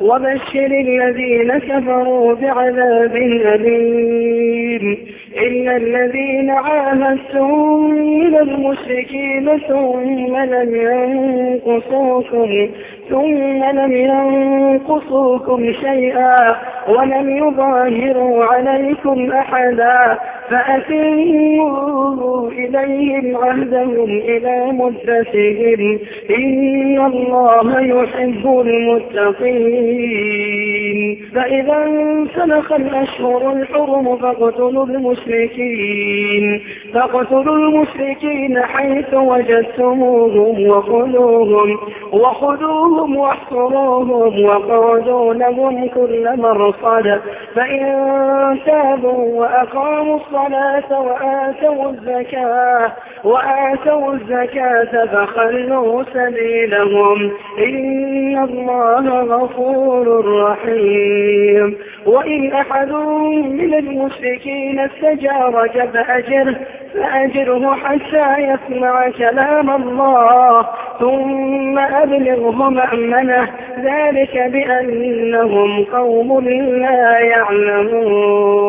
وبشر الذين كفروا بعذاب أليم. إلا الذين عاهدتم من المشركين ثم لم ينقصوكم ثم لم ينقصوكم شيئا ولم يظاهروا عليكم أحدا. فأتموا إليهم عهدهم إلى مدتهم. إن الله يحب المتقين. فإذا انسلخ الأشهر الحرم فاقتلوا المشركين. فاقتلوا المشركين حيث وجدتموهم وخذوهم وخذوهم واحصروهم وقعدوا لهم كل مرصد. فإن تابوا وأقاموا الصلاة وآتوا الزكاة وآتوا الزكاة فخلوا سبيلهم. إن الله غفور رحيم. وإن أحد من المشركين استجارك فأجره فأجره حتى يسمع كلام الله ثم أبلغه مأمنه. ذلك بأنهم قوم لا يعلمون.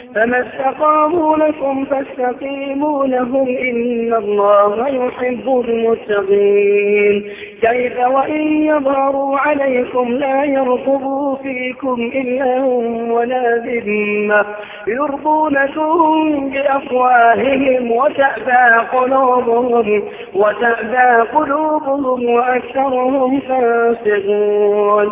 فما استقاموا لكم فاستقيموا لهم إن الله يحب المتقين. كيف وإن يظهروا عليكم لا يرقبوا فيكم إلا ولا ذمة. يرضونكم بأفواههم وتأبى قلوبهم وتأبى قلوبهم وأكثرهم فاسقون.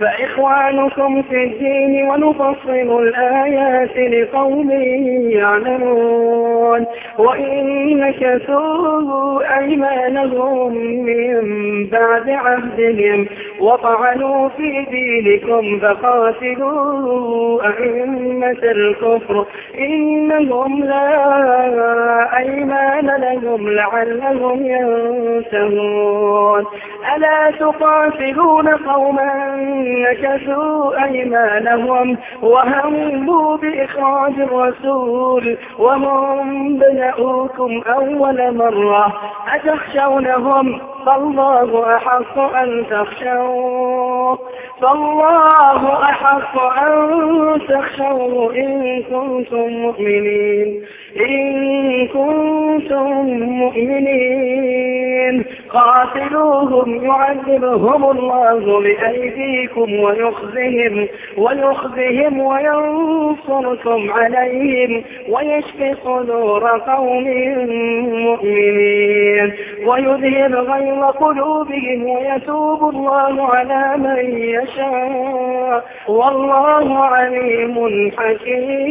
فإخوانكم في الدين ونفصل الآيات لقوم يعلمون. وإن نكثوا أيمانهم من بعد عهدهم وطعنوا في دينكم فقاتلوا أئمة الكفر. إنهم لا أيمان لهم لعلهم ينتهون. ألا تقاتلون قوما نكثوا أيمانهم وهموا بإخراج الرسول وهم بدأوكم أول مرة. أتخشونهم؟ فالله أحق أن تخشوه. فالله أحق أن تخشوه. إن كنتم مؤمنين. إن كنتم مؤمنين. قاتلوهم يعذبهم الله بأيديكم ويخزهم ويخزهم وينصركم عليهم ويشفي صدور قوم مؤمنين. ويذهب غير قلوبهم ويتوب الله على من يشاء. والله عليم حكيم.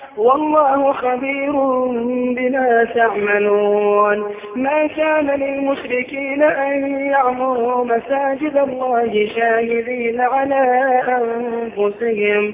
والله خبير بما تعملون. ما كان للمشركين أن يعمروا مساجد الله شاهدين على أنفسهم.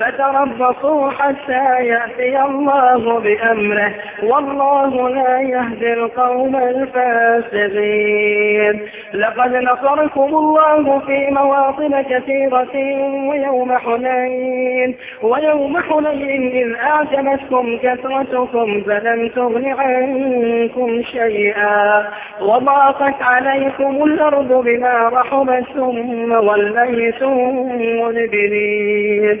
فتربصوا حتى يأتي الله بأمره. والله لا يهدي القوم الفاسقين. لقد نصركم الله في مواطن كثيرة ويوم حنين. ويوم حنين إذ أعجبتكم كثرتكم فلم تغن عنكم شيئا. وضاقت عليكم الأرض بما رحبت ثم وليتم مدبرين.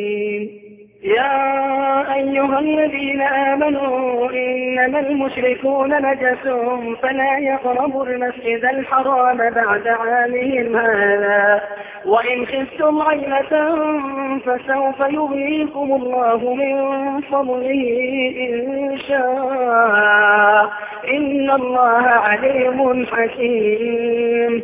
يا أيها الذين آمنوا إنما المشركون نجس فلا يقربوا المسجد الحرام بعد عامهم هذا. وإن خفتم عيلة فسوف يغنيكم الله من فضله إن شاء. إن الله عليم حكيم.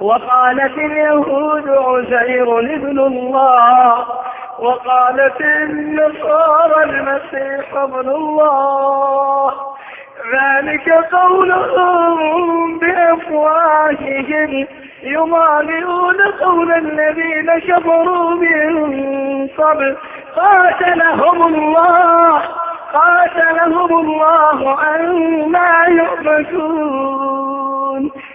وقالت اليهود عزير ابن الله وقالت النصارى المسيح ابن الله. ذلك قولهم بأفواههم يضاهئون قول الذين كفروا من قبل. قاتلهم الله قاتلهم الله أن ما يؤفكون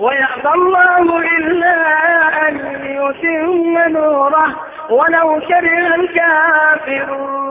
ويأبى الله إلا أن يتم نوره ولو كره الكافرون.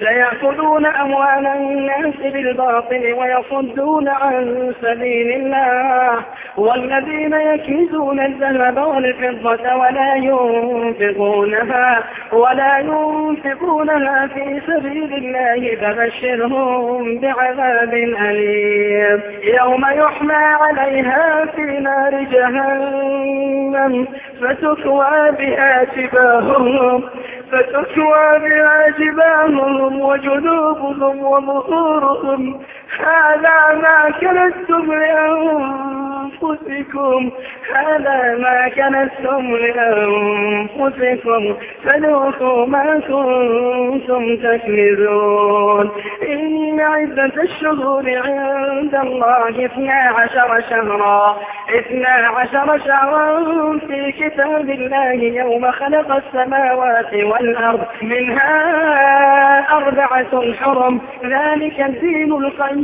ليأكلون أموال الناس بالباطل ويصدون عن سبيل الله. والذين يكنزون الذهب والفضة ولا ينفقونها ولا ينفقونها في سبيل الله فبشرهم بعذاب أليم. يوم يحمى عليها في نار جهنم فتكوى بها جباههم فتكوى بها جباههم وجنوبهم وظهورهم هذا ما كنتم لأنفسكم. هذا ما كنتم لأنفسكم. فذوقوا ما كنتم تكنزون. إن عدة الشهور عند الله اثنا عشر شهرا. اثنا عشر شهرا في كتاب الله يوم خلق السماوات والأرض. منها أربعة حرم. ذلك الدين القيم.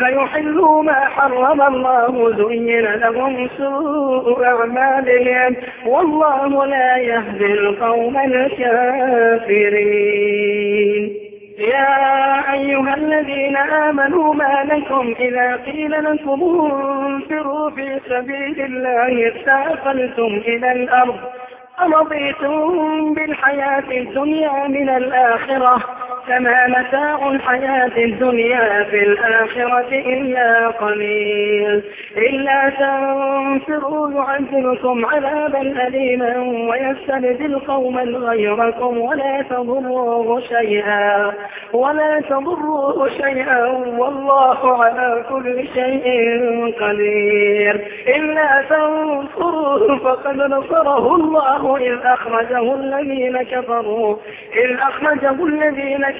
فيحلوا ما حرم الله زين لهم سوء أعمالهم. والله لا يهدي القوم الكافرين. يا أيها الذين آمنوا ما لكم إذا قيل لكم انفروا في سبيل الله استاقلتم إلى الأرض. أرضيتم بالحياة الدنيا من الآخرة. فما متاع الحياة الدنيا في الآخرة إلا قليل. إلا تنفروا يعذبكم عذابا أليما ويستبدل قوما غيركم ولا تضروه شيئا. ولا تضروه شيئا والله على كل شيء قدير. إلا تنصروه فقد نصره الله إذ أخرجه الذين كفروا. إذ أخرجه الذين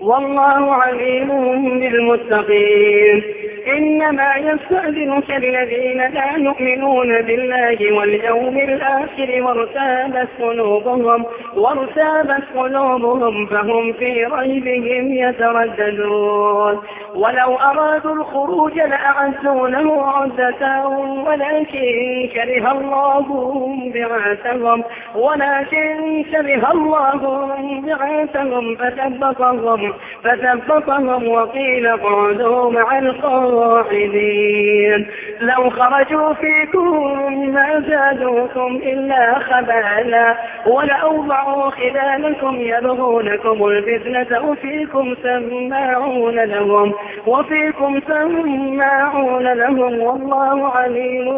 والله عليم بالمتقين. إنما يستأذنك الذين لا يؤمنون بالله واليوم الآخر وارتابت قلوبهم وارتابت قلوبهم فهم في ريبهم يترددون. ولو أرادوا الخروج لأعزوا له عدة ولكن كره الله بعاثهم ولكن كره الله بعاثهم فثبطهم فثبطهم وقيل اقعدوا مع القاعدين لو خرجوا فيكم ما زادوكم إلا خبالا ولأوضعوا خلالكم يبغونكم الفتنة وفيكم سماعون لهم وفيكم سماعون لهم والله عليم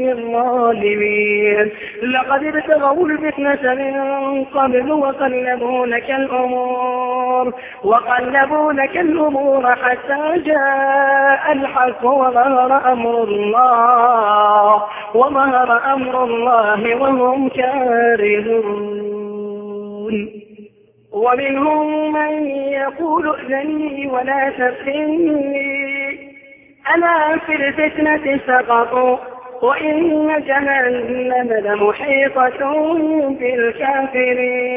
بالظالمين. لقد ابتغوا الفتنة من قبل وقلبوا لك الأمور وقلبوا لك الأمور حتى جاء الحق وظهر أمر الله وظهر أمر الله وهم كارهون. ومنهم من يقول ائذني ولا تفتني. ألا في الفتنة سقطوا وإن جهنم لمحيطة بالكافرين.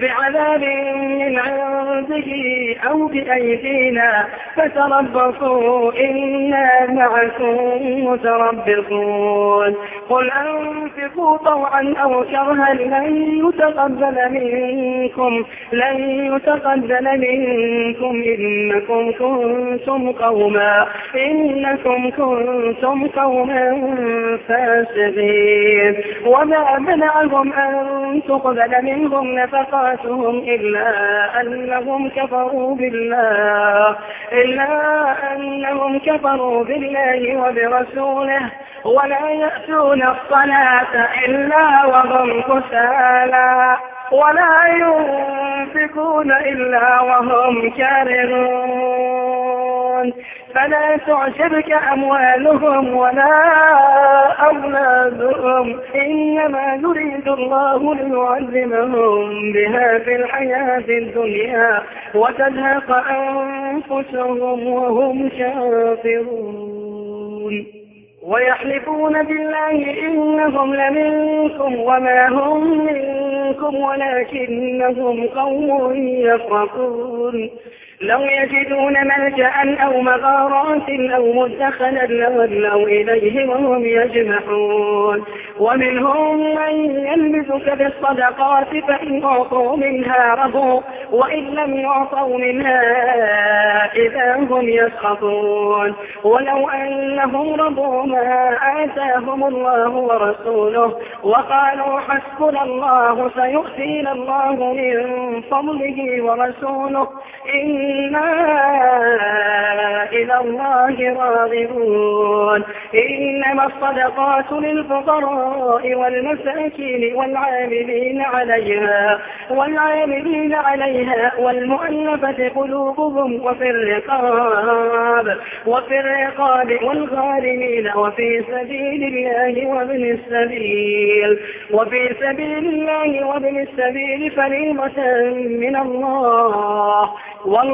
بعذاب من عنده أو بأيدينا فتربصوا إنا معكم متربصون. قل أنفقوا طوعا أو كرها لن يتقبل منكم لن يتقبل منكم إنكم كنتم قوما إنكم كنتم قوما فاسقين. وما منعهم أن تقبل منهم نفقاتهم إلا أنهم كفروا بالله إلا أنهم كفروا بالله وبرسوله ولا يأتون الصلاة إلا وهم كسالى ولا ينفقون إلا وهم كارهون. فلا تعجبك أموالهم ولا أولادهم إنما يريد الله ليعلمهم بها في الحياة الدنيا وتزهق أنفسهم وهم كافرون ويحلفون بالله إنهم لمنكم وما هم منكم ولكنهم قوم يفرقون لو يجدون ملجأ أو مغارات أو مدخلا لولوا إليه وهم يجمحون. ومنهم من يلبسك بالصدقات فإن أعطوا منها رضوا وإن لم يعطوا منها إذا هم يسخطون. ولو أنهم رضوا ما آتاهم الله ورسوله وقالوا حسبنا الله سيؤتينا الله من فضله ورسوله إنا إلى الله راغبون. إنما الصدقات للفقراء والمساكين والعاملين عليها والعاملين عليها والمؤلفة قلوبهم وفي الرقاب وفي الرقاب والغارمين وفي سبيل الله وابن السبيل وفي سبيل الله وابن السبيل فريضة من الله. والله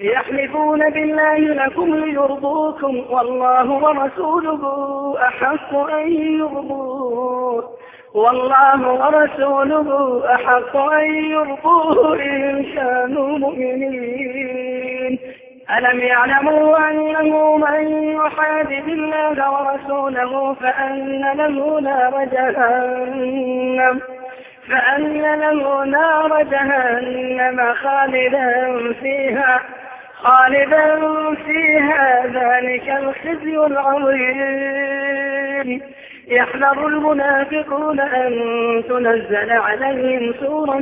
يحلفون بالله لكم ليرضوكم والله ورسوله أحق أن يرضوه. والله ورسوله أحق أن يرضوه إن كانوا مؤمنين. ألم يعلموا أنه من يحادث الله ورسوله فأن له نار جهنم فأن له نار جهنم خالدا فيها. خالدا فيها ذلك الخزي العظيم. يحذر المنافقون أن تنزل عليهم سورة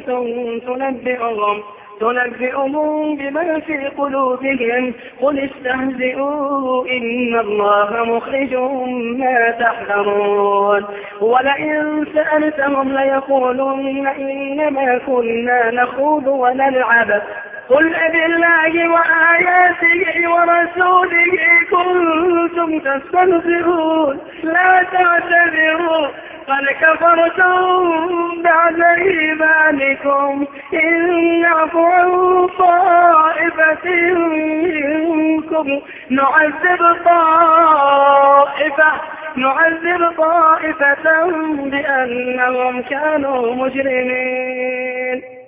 تنبئهم تنبئهم بما في قلوبهم. قل استهزئوا إن الله مخرج ما تحذرون. ولئن سألتهم ليقولن إنما كنا نخوض ونلعب. قل أبالله وآياته ورسوله كنتم تستهزئون. لا تعتذروا. قد كفرتم بعد إيمانكم. إن نعفو عن طائفة منكم. نعذب طائفة نعذب طائفة بأنهم كانوا مجرمين.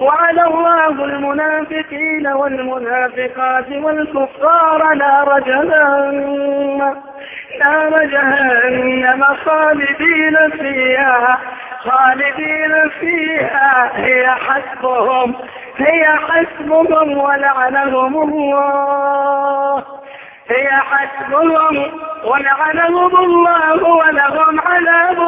وعلى الله المنافقين والمنافقات والكفار نار جهنم. نار جهنم خالدين فيها خالدين فيها. هي حسبهم هي حسبهم ولعنهم الله. هي حسبهم ولعنهم الله ولهم عذاب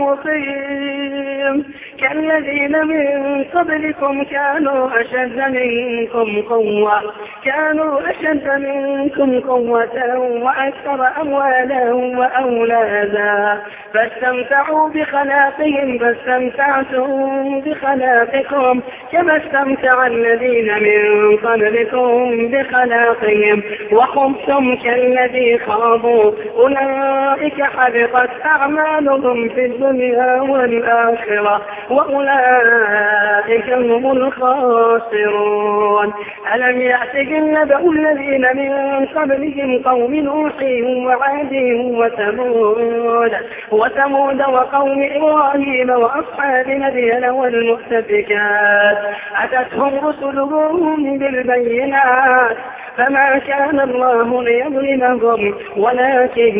مقيم. كالذين من قبلكم كانوا أشد منكم قوة كانوا أشد منكم قوة وأكثر أموالا وأولادا. فاستمتعوا بخلاقهم فاستمتعتم بخلاقكم كما استمتع الذين من قبلكم بخلاقهم. وخبتم كالذي خاضوا أولئك حبطت أعمالهم في الدنيا والآخرة. وأولئك هم الخاسرون. ألم يأتهم نبأ الذين من قبلهم قوم نوح وعاد وثمود؟ وثمود وقوم إبراهيم وأصحاب مدين والمؤتفكات. أتتهم رسلهم بالبينات؟ فما كان الله ليظلمهم ولكن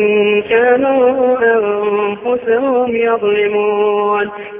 كانوا أنفسهم يظلمون.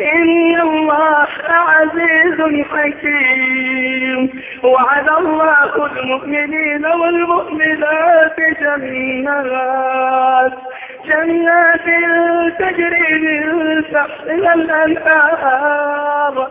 إن الله عزيز حكيم. وعد الله المؤمنين والمؤمنات جنات. جنات تجري من تحتها الأنهار.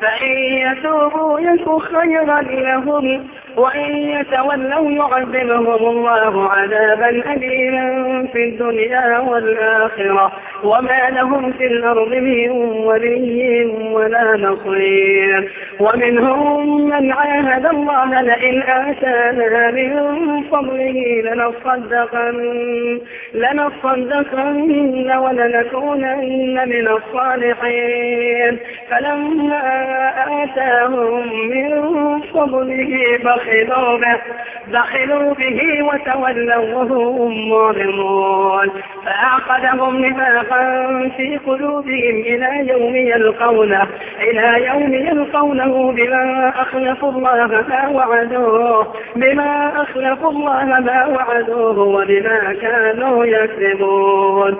فإن يتوبوا يك خيرا لهم وإن يتولوا يعذبهم الله عذابا أليما في الدنيا والآخرة. وما لهم في الأرض من ولي ولا نصير. ومنهم من عاهد الله لئن آتانا من فضله لنصدقن لنصدقن ولنكونن من الصالحين. فلما آتاهم من فضله بخلوا به بخلوا به وتولوا وهم معرضون فأعقدهم نفاقا في قلوبهم إلى يوم يلقونه إلى يوم يلقونه بما أخلفوا الله ما وعدوه بما أخلفوا الله ما وعدوه وبما كانوا يكذبون.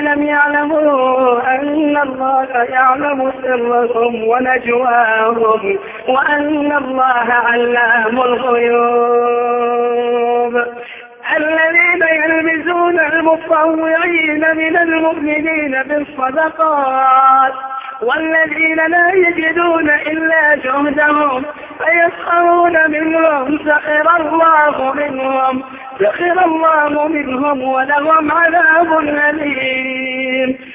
ألم يعلموا أن الله يعلم سرهم ونجواهم وأن الله علام الغيوب. الذين يلمزون المطوعين من المؤمنين بالصدقات والذين لا يجدون إلا جهدهم فيسخرون منهم سخر الله منهم سخر الله منهم ولهم عذاب أليم.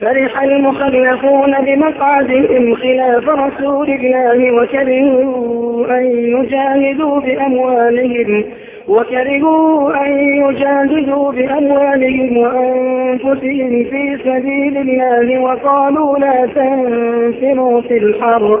فرح المخلفون بمقعدهم خلاف رسول الله وكرهوا أن يجاهدوا بأموالهم وكرهوا أن يجاهدوا بأموالهم وأنفسهم في سبيل الله وقالوا لا تنفروا في الحر.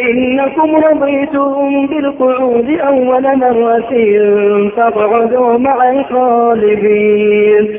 إنكم رضيتم بالقعود أول مرة فاقعدوا مع الخالدين.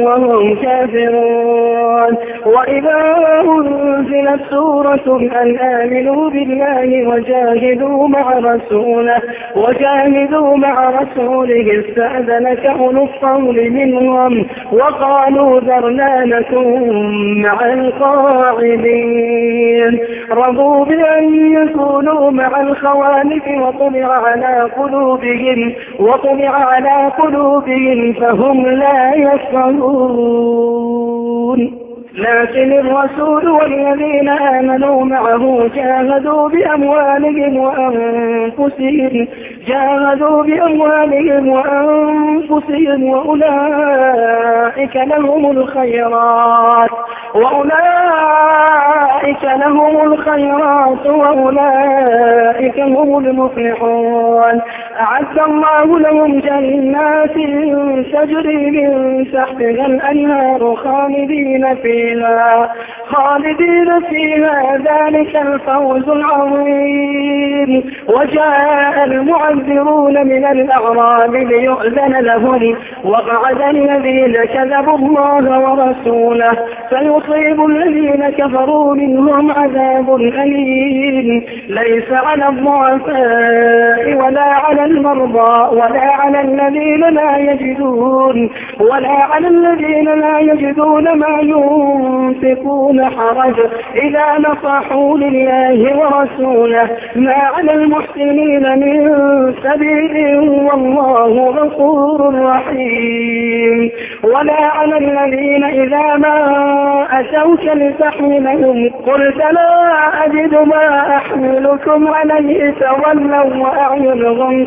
وهم كافرون. وإذا أنزلت سورة أن آمنوا بالله وجاهدوا مع رسوله وجاهدوا مع رسوله استأذنك أولو الطول منهم وقالوا ذرنا لكم مع القاعدين. رضوا بأن يكونوا مع الخوالف وطبع على قلوبهم وطبع على قلوبهم فهم لا يفقهون. لكن الرسول والذين آمنوا معه جاهدوا بأموالهم وأنفسهم جاهدوا بأموالهم وأنفسهم وأولئك لهم الخيرات وأولئك لهم الخيرات وأولئك هم المفلحون. أعد الله لهم جنات تجري من تحتها الأنهار خالدين فيها خالدين فيها. ذلك الفوز العظيم. وجاء المعذرون من الأعراب ليؤذن لهم وقعد الذين كذبوا الله ورسوله فيصيب الذين كفروا منهم عذاب أليم. ليس على الضعفاء ولا على المرضى ولا على الذين لا يجدون ولا على الذين لا يجدون ما ينفقون حرج. إذا نصحوا لله ورسوله ما على المحسنين من سبيل والله غفور رحيم. ولا على الذين إذا ما أتوك لتحملهم قلت لا أجد ما أحملكم عليه تولوا وأعينهم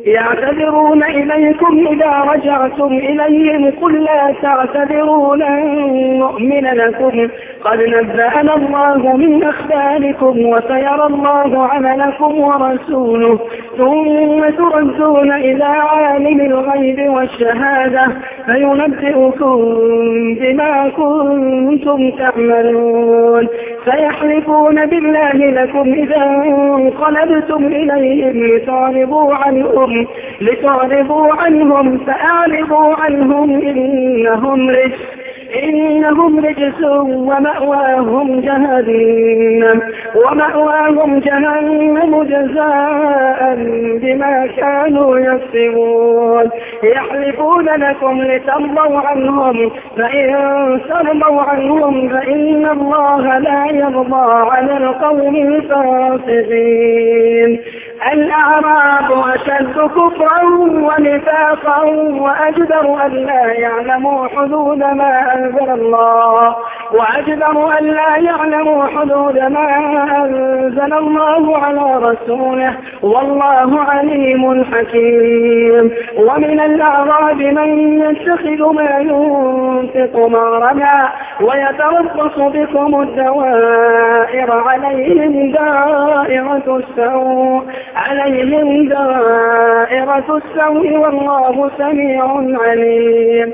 يعتذرون إليكم إذا رجعتم إليهم قل لا تعتذروا لن نؤمن لكم. قد نبأنا الله من أخباركم وسيرى الله عملكم ورسوله. ثم تردون إلى عالم الغيب والشهادة فينبئكم بما كنتم تعملون. فيحلفون بالله لكم إذا انقلبتم إليهم لتعرضوا عنهم لتعرضوا عنهم فأعرضوا عنهم إنهم رجس إنهم رجس ومأواهم جهنم ومأواهم جهنم جزاء بما كانوا يكسبون. يحلفون لكم لترضوا عنهم فإن ترضوا عنهم فإن الله لا يرضى على القوم الفاسقين. الأعراب أشد كفرا ونفاقا وأجدر أن لا يعلموا حدود ما أنزل الله. وأجدر أن لا يعلموا حدود ما أنزل الله على رسوله. والله عليم حكيم. ومن الأعراب من يتخذ ما ينفق مغرما ويتربص بكم الدوائر عليهم دائرة السوء. عليهم دائرة السوء والله سميع عليم.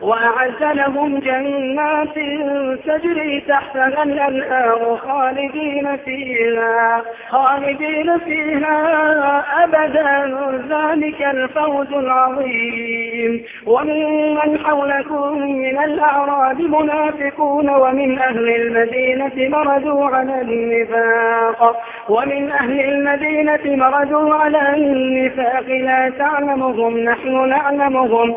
وأعز لهم جنات تجري تحتها الأنهار خالدين فيها خالدين فيها أبدا. ذلك الفوز العظيم. ومن حولكم من الأعراب منافقون ومن أهل المدينة مردوا على النفاق. ومن أهل المدينة مردوا على النفاق. لا تعلمهم نحن نعلمهم.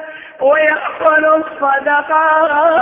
ويأخذ الصدقات.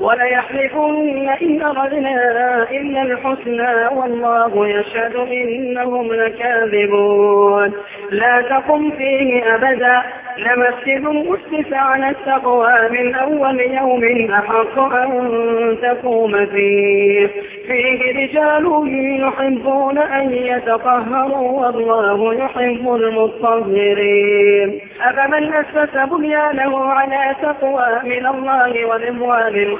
وليحلفن إن أردنا إلا الحسنى والله يشهد إنهم لكاذبون لا تقم فيه أبدا لمسجد أسس على التقوى من أول يوم أحق أن تقوم فيه فيه رجال يحبون أن يتطهروا والله يحب المطهرين أفمن أسس بنيانه على تقوى من الله ورضوان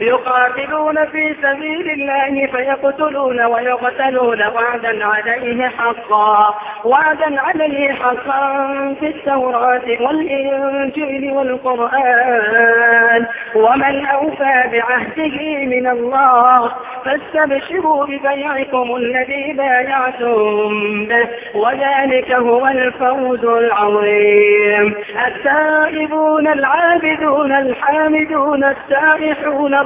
يقاتلون في سبيل الله فيقتلون ويقتلون وعدا عليه حقا. وعدا عليه حقا في التوراة والإنجيل والقرآن. ومن أوفى بعهده من الله فاستبشروا ببيعكم الذي بايعتم به. وذلك هو الفوز العظيم. التائبون العابدون الحامدون السائحون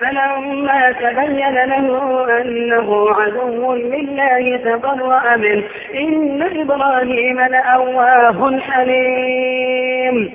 فلما تبين له أنه عدو لله تبرأ منه إن إبراهيم لأواه حليم.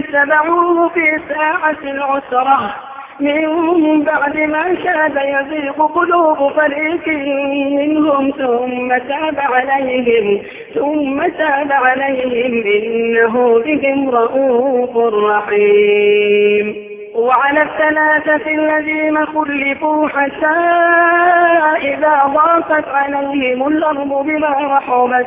اتبعوه في ساعة العسرة. من بعد ما كاد يزيغ قلوب فريق منهم ثم تاب عليهم ثم تاب عليهم. إنه بهم رؤوف رحيم. وعلى الثلاثة الذين خلفوا حتى إذا ضاقت عليهم الأرض بما رحمت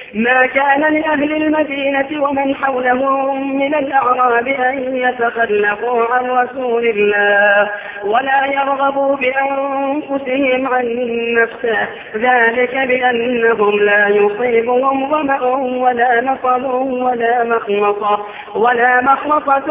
ما كان لأهل المدينة ومن حولهم من الأعراب أن يتخلقوا عن رسول الله ولا يرغبوا بأنفسهم عن نفسه. ذلك بأنهم لا يصيبهم ظمأ ولا نصب ولا مخمصة ولا مخمصة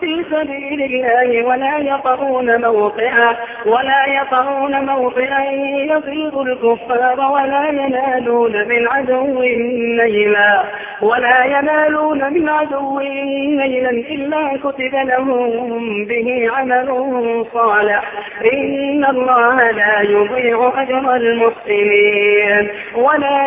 في سبيل الله ولا يطرون موت موطئا ولا يطعون موطئا يغيظ الكفار ولا ينالون من عدو نيلا ولا ينالون من عدو نيلا إلا كتب لهم به عمل صالح. إن الله لا يضيع أجر المحسنين. ولا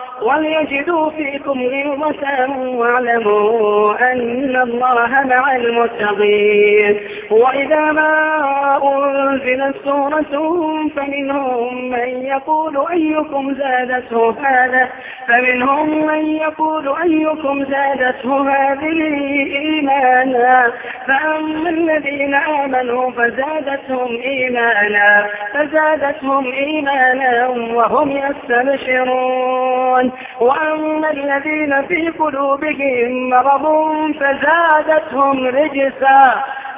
وليجدوا فيكم غلظة واعلموا أن الله مع المتقين. وإذا ما أنزلت سورة فمنهم من يقول أيكم زادته هذا؟ فمنهم من يقول أيكم زادته هذه إيمانا؟ فأما الذين آمنوا فزادتهم إيمانا فزادتهم إيمانا وهم يستبشرون. وأما الذين في قلوبهم مرض فزادتهم رجسا.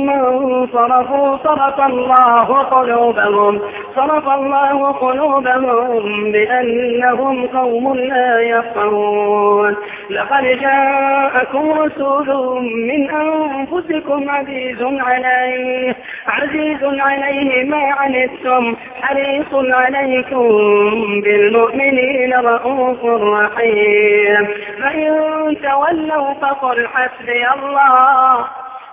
ثم صرفوا صرف الله قلوبهم صرف الله قلوبهم بأنهم قوم لا يفقهون. لقد جاءكم رسول من أنفسكم عزيز عليه عزيز عليه ما عنتم حريص عليكم بالمؤمنين رؤوف رحيم. فإن تولوا فقل حسبي الله.